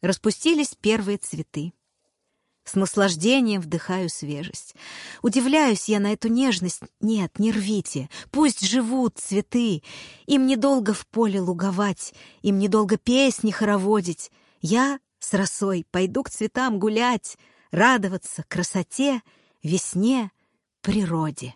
Распустились первые цветы. С наслаждением вдыхаю свежесть. Удивляюсь я на эту нежность. Нет, не рвите. Пусть живут цветы. Им недолго в поле луговать, им недолго песни хороводить. Я с росой пойду к цветам гулять, радоваться красоте, весне, природе.